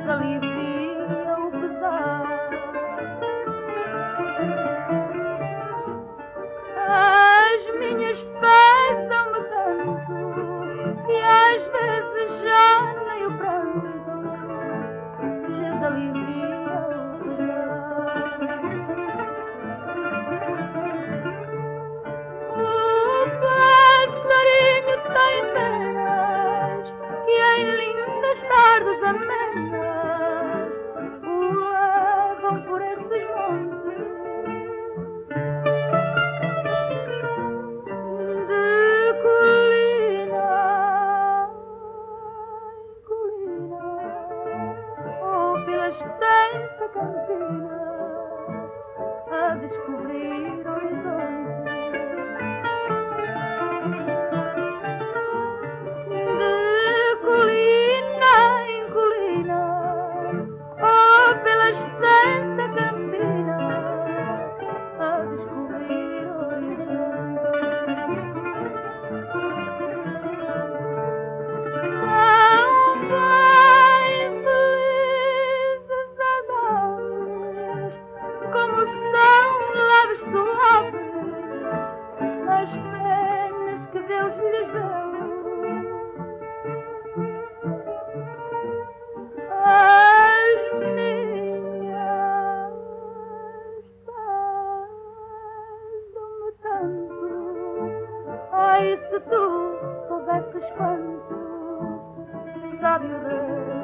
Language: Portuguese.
desalivia o pesar. As minhas pesam-me tanto que às vezes já nem o pranto desalivia. as tardes amenas o por esses montes de colina em colina oh, ou pela extensa cantina a descobrir se tu soubesses quanto sabe o rei.